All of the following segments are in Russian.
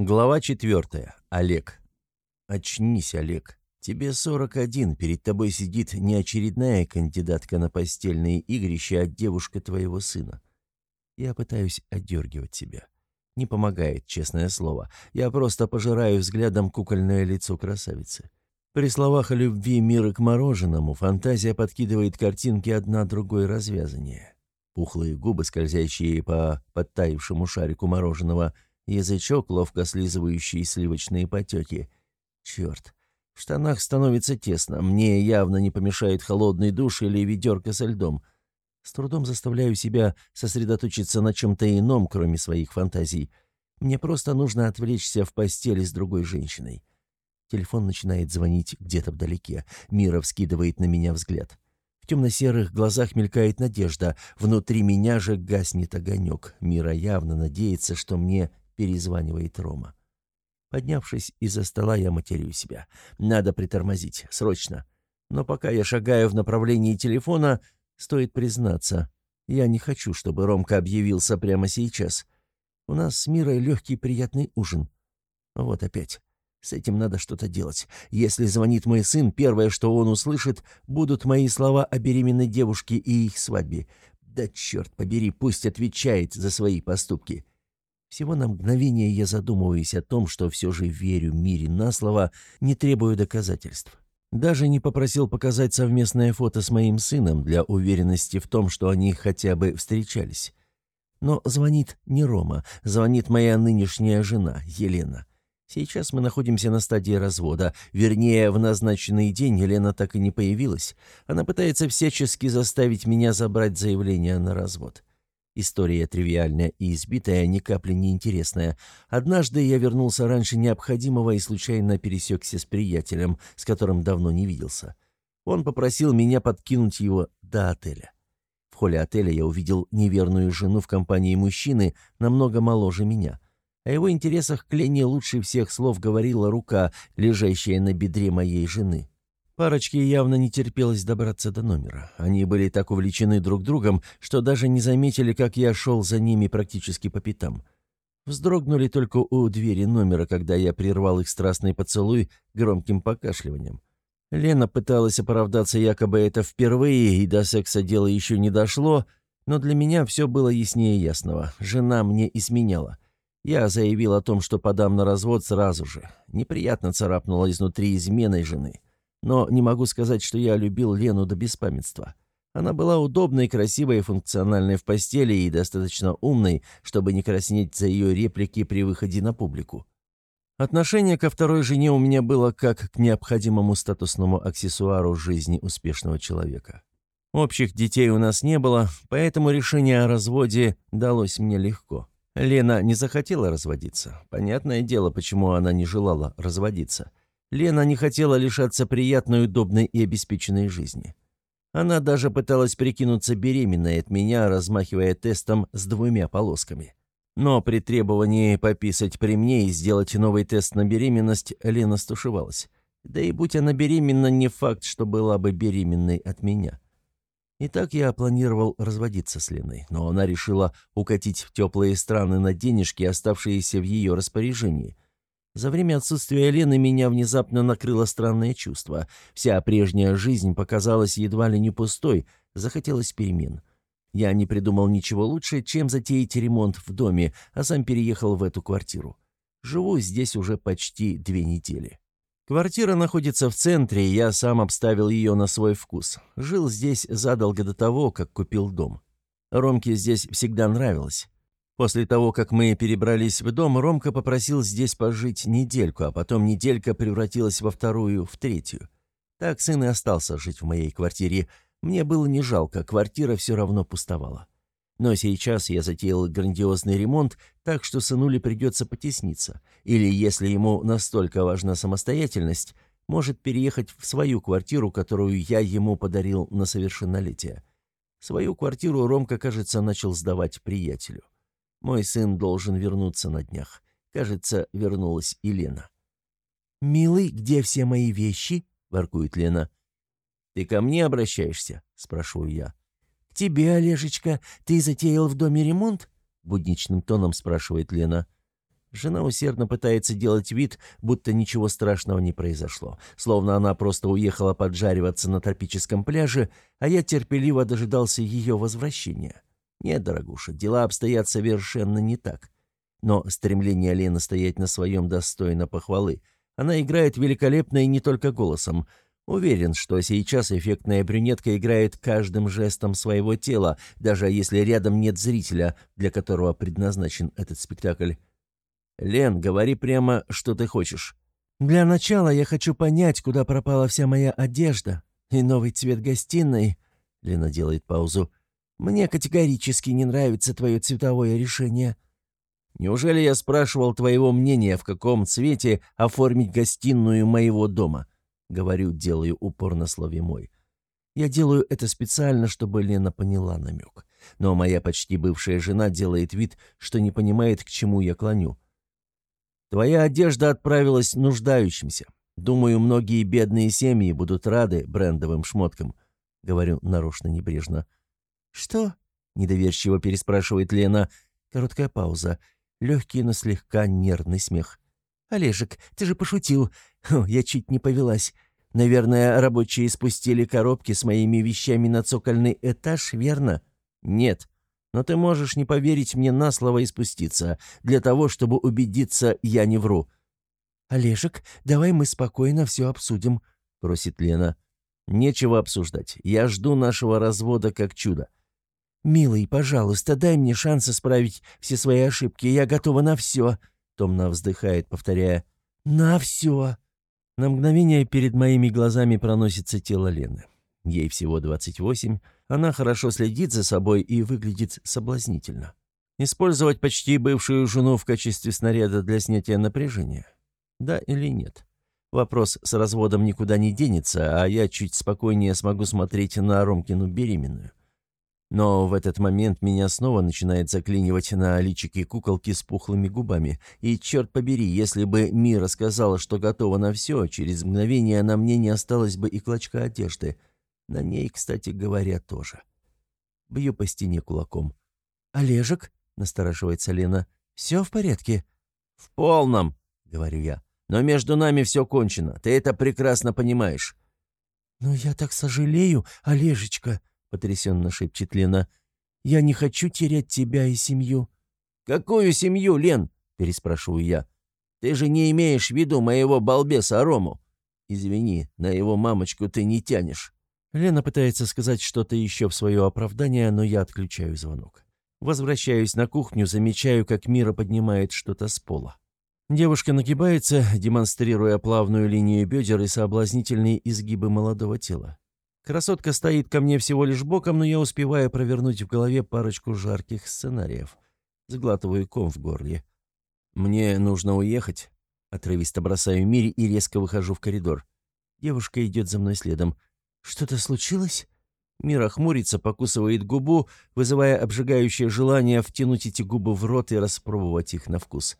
Глава четвертая. Олег. Очнись, Олег. Тебе 41, перед тобой сидит не очередная кандидатка на постельные игрища, а девушка твоего сына. Я пытаюсь отдергивать тебя. Не помогает, честное слово. Я просто пожираю взглядом кукольное лицо красавицы. При словах о любви мира к мороженому фантазия подкидывает картинки одна другой развязаннее. Пухлые губы, скользящие по подтаившему шарику мороженого – язычок, ловко слизывающий сливочные потеки. Черт, в штанах становится тесно, мне явно не помешает холодный душ или ведерко со льдом. С трудом заставляю себя сосредоточиться на чем-то ином, кроме своих фантазий. Мне просто нужно отвлечься в постели с другой женщиной. Телефон начинает звонить где-то вдалеке. Мира вскидывает на меня взгляд. В темно-серых глазах мелькает надежда. Внутри меня же гаснет огонек. Мира явно надеется, что мне перезванивает Рома. Поднявшись из-за стола, я матерю себя. Надо притормозить, срочно. Но пока я шагаю в направлении телефона, стоит признаться, я не хочу, чтобы Ромка объявился прямо сейчас. У нас с Мирой легкий приятный ужин. Вот опять. С этим надо что-то делать. Если звонит мой сын, первое, что он услышит, будут мои слова о беременной девушке и их свадьбе. Да черт побери, пусть отвечает за свои поступки. Всего на мгновение я задумываюсь о том, что все же верю Мире на слово, не требую доказательств. Даже не попросил показать совместное фото с моим сыном для уверенности в том, что они хотя бы встречались. Но звонит не Рома, звонит моя нынешняя жена, Елена. Сейчас мы находимся на стадии развода. Вернее, в назначенный день Елена так и не появилась. Она пытается всячески заставить меня забрать заявление на развод. История тривиальная и избитая, ни капли не интересная. Однажды я вернулся раньше необходимого и случайно пересекся с приятелем, с которым давно не виделся. Он попросил меня подкинуть его до отеля. В холле отеля я увидел неверную жену в компании мужчины, намного моложе меня. О его интересах к Лене лучше всех слов говорила рука, лежащая на бедре моей жены. Парочке явно не терпелось добраться до номера. Они были так увлечены друг другом, что даже не заметили, как я шел за ними практически по пятам. Вздрогнули только у двери номера, когда я прервал их страстный поцелуй громким покашливанием. Лена пыталась оправдаться, якобы это впервые, и до секса дело еще не дошло, но для меня все было яснее ясного. Жена мне изменяла. Я заявил о том, что подам на развод сразу же. Неприятно царапнула изнутри изменой жены. Но не могу сказать, что я любил Лену до беспамятства. Она была удобной, красивой и функциональной в постели и достаточно умной, чтобы не краснеть за ее реплики при выходе на публику. Отношение ко второй жене у меня было как к необходимому статусному аксессуару жизни успешного человека. Общих детей у нас не было, поэтому решение о разводе далось мне легко. Лена не захотела разводиться. Понятное дело, почему она не желала разводиться. Лена не хотела лишаться приятной, удобной и обеспеченной жизни. Она даже пыталась прикинуться беременной от меня, размахивая тестом с двумя полосками. Но при требовании пописать при мне и сделать новый тест на беременность, Лена стушевалась. Да и будь она беременна, не факт, что была бы беременной от меня. Итак, я планировал разводиться с Леной, но она решила укатить в теплые страны на денежки, оставшиеся в ее распоряжении – за время отсутствия Лены меня внезапно накрыло странное чувство. Вся прежняя жизнь показалась едва ли не пустой, захотелось перемен. Я не придумал ничего лучше, чем затеять ремонт в доме, а сам переехал в эту квартиру. Живу здесь уже почти две недели. Квартира находится в центре, я сам обставил ее на свой вкус. Жил здесь задолго до того, как купил дом. Ромке здесь всегда нравилось. После того, как мы перебрались в дом, Ромка попросил здесь пожить недельку, а потом неделька превратилась во вторую, в третью. Так сын и остался жить в моей квартире. Мне было не жалко, квартира все равно пустовала. Но сейчас я затеял грандиозный ремонт, так что сынуле придется потесниться. Или, если ему настолько важна самостоятельность, может переехать в свою квартиру, которую я ему подарил на совершеннолетие. Свою квартиру Ромка, кажется, начал сдавать приятелю. Мой сын должен вернуться на днях. Кажется, вернулась и Лена. «Милый, где все мои вещи?» — воркует Лена. «Ты ко мне обращаешься?» — спрашиваю я. «К тебе, Олежечка. Ты затеял в доме ремонт?» — будничным тоном спрашивает Лена. Жена усердно пытается делать вид, будто ничего страшного не произошло, словно она просто уехала поджариваться на тропическом пляже, а я терпеливо дожидался ее возвращения. Нет, дорогуша, дела обстоят совершенно не так. Но стремление Лены стоять на своем достойно похвалы. Она играет великолепно и не только голосом. Уверен, что сейчас эффектная брюнетка играет каждым жестом своего тела, даже если рядом нет зрителя, для которого предназначен этот спектакль. «Лен, говори прямо, что ты хочешь». «Для начала я хочу понять, куда пропала вся моя одежда и новый цвет гостиной». Лена делает паузу. «Мне категорически не нравится твое цветовое решение». «Неужели я спрашивал твоего мнения, в каком цвете оформить гостиную моего дома?» Говорю, делаю упор на слове «мой». Я делаю это специально, чтобы Лена поняла намек. Но моя почти бывшая жена делает вид, что не понимает, к чему я клоню. Твоя одежда отправилась нуждающимся. Думаю, многие бедные семьи будут рады брендовым шмоткам», — говорю нарочно небрежно. «Что?» — недоверчиво переспрашивает Лена. Короткая пауза. Легкий, но слегка нервный смех. «Олежек, ты же пошутил. О, я чуть не повелась. Наверное, рабочие спустили коробки с моими вещами на цокольный этаж, верно?» «Нет», но ты можешь не поверить мне на слово и спуститься, для того, чтобы убедиться, я не вру». «Олежек, давай мы спокойно все обсудим», — просит Лена. «Нечего обсуждать. Я жду нашего развода как чудо». «Милый, пожалуйста, дай мне шанс исправить все свои ошибки. Я готова на все», — томно вздыхает, повторяя. «На все». На мгновение перед моими глазами проносится тело Лены. Ей всего 28, она хорошо следит за собой и выглядит соблазнительно. Использовать почти бывшую жену в качестве снаряда для снятия напряжения? Да или нет? Вопрос с разводом никуда не денется, а я чуть спокойнее смогу смотреть на Ромкину беременную. Но в этот момент меня снова начинает заклинивать на личике куколки с пухлыми губами. И, черт побери, если бы Мира сказала, что готова на все, через мгновение на мне не осталось бы и клочка одежды. На ней, кстати говоря, тоже. Бью по стене кулаком. «Олежек?» — настораживается Лена. «Все в порядке?» «В полном», — говорю я. «Но между нами все кончено. Ты это прекрасно понимаешь». «Но я так сожалею, Олежечка», — потрясенно шепчет Лена. «Я не хочу терять тебя и семью». «Какую семью, Лен?» — переспрашиваю я. «Ты же не имеешь в виду моего балбеса Рому. Извини, на его мамочку ты не тянешь». Лена пытается сказать что-то еще в свое оправдание, но я отключаю звонок. Возвращаюсь на кухню, замечаю, как Мира поднимает что-то с пола. Девушка нагибается, демонстрируя плавную линию бедер и соблазнительные изгибы молодого тела. Красотка стоит ко мне всего лишь боком, но я успеваю провернуть в голове парочку жарких сценариев. Сглатываю ком в горле. «Мне нужно уехать». Отрывисто бросаю Мире и резко выхожу в коридор. Девушка идет за мной следом. «Что-то случилось?» Мира хмурится, покусывает губу, вызывая обжигающее желание втянуть эти губы в рот и распробовать их на вкус.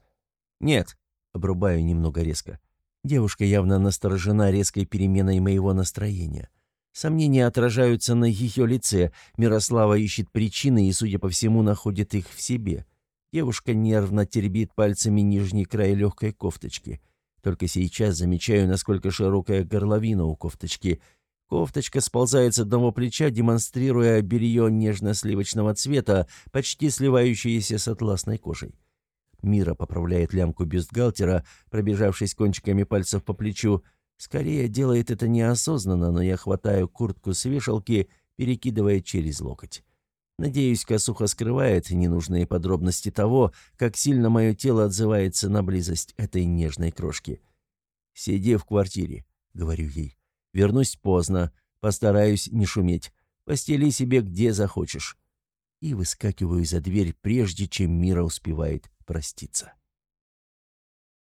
«Нет», — обрубаю немного резко. Девушка явно насторожена резкой переменой моего настроения. Сомнения отражаются на ее лице. Мирослава ищет причины и, судя по всему, находит их в себе. Девушка нервно теребит пальцами нижний край легкой кофточки. Только сейчас замечаю, насколько широкая горловина у кофточки — Кофточка сползает с одного плеча, демонстрируя белье нежно-сливочного цвета, почти сливающееся с атласной кожей. Мира поправляет лямку бюстгальтера, пробежавшись кончиками пальцев по плечу. Скорее делает это неосознанно, но я хватаю куртку с вешалки, перекидывая через локоть. Надеюсь, косуха скрывает ненужные подробности того, как сильно мое тело отзывается на близость этой нежной крошки. «Сиди в квартире», — говорю ей. Вернусь поздно. Постараюсь не шуметь. Постели себе где захочешь. И выскакиваю за дверь, прежде чем Мира успевает проститься.